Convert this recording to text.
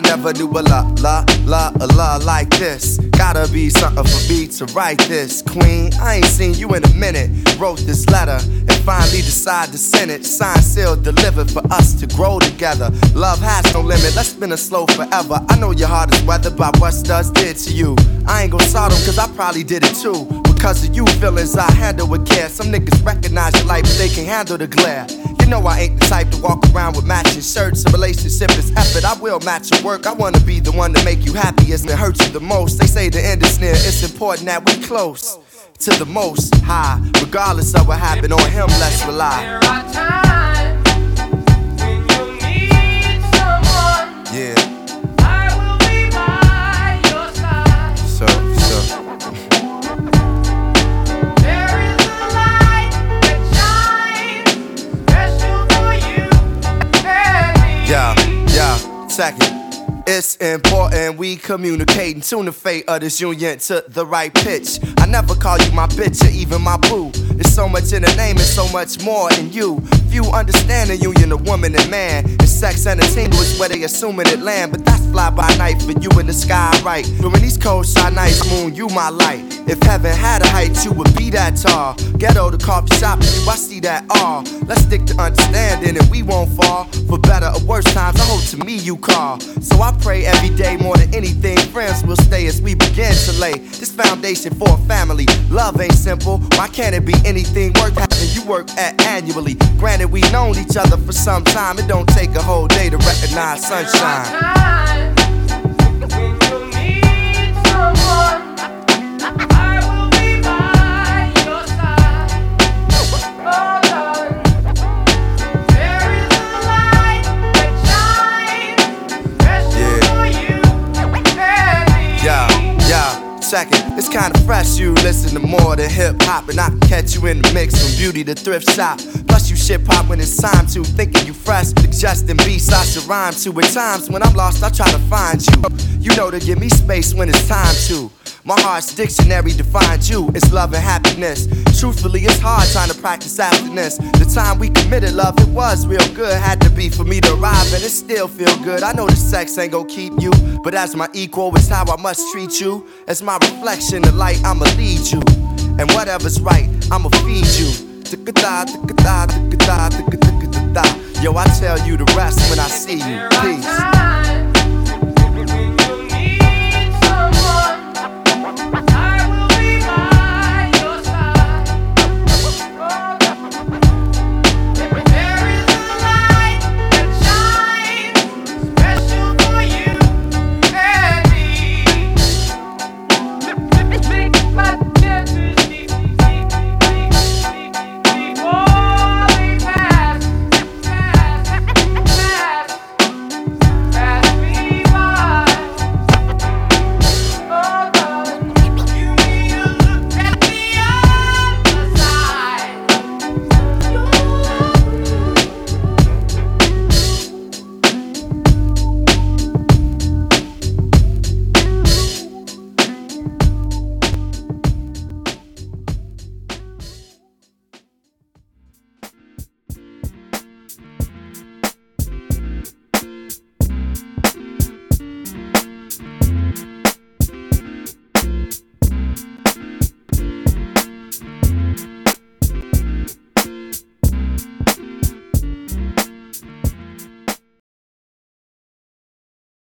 I never knew a la, la, la, a la like this. Gotta be something for me to write this. Queen, I ain't seen you in a minute. Wrote this letter and finally decided to send it. Signed, sealed, delivered for us to grow together. Love has no limit, let's spin a slow forever. I know your heart is weathered by what studs did to you. I ain't gon' sort them cause I probably did it too. Because of you, feelings I handle with care. Some niggas recognize your light, but they can't handle the glare. You know I ain't the type to walk around with matching shirts. A relationship is effort. I will match your work. I wanna be the one to make you happiest and hurt you the most. They say the end is near. It's important that we close to the most high. Regardless of what happened on him, let's rely. Second. It's important we communicate and tune the fate of this union to the right pitch. I never call you my bitch or even my boo. There's so much in the name and so much more in you. Few understand the union of woman and man. And sex and a tingle is where they assuming it land. But that's fly by night for you in the sky, right? When these cold shine nights, moon, you my light. If heaven had a height, you would be that tall. Ghetto, the coffee shop, you, I see that all. Let's stick to understanding and we won't fall. For better or worse times, I hope to me you call. So I pray every day more than anything. To lay this foundation for a family. Love ain't simple. Why can't it be anything worth having you work at annually? Granted, we've known each other for some time. It don't take a whole day to recognize sunshine. Kinda fresh. You listen to more than hip hop, and I can catch you in the mix from beauty to thrift shop. Plus, you shit pop when it's time to. Thinking you fresh, suggesting beats I should rhyme to. At times when I'm lost, I try to find you. You know to give me space when it's time to. My heart's dictionary defines you. It's love and happiness. Truthfully, it's hard trying to practice happiness. The time we committed love, it was real good. Had to be for me to arrive, and it still feel good. I know the sex ain't gon' keep you, but as my equal, it's how I must treat you. As my reflection, the light, I'ma lead you. And whatever's right, I'ma feed you. Yo, I tell you the rest when I see you. Peace.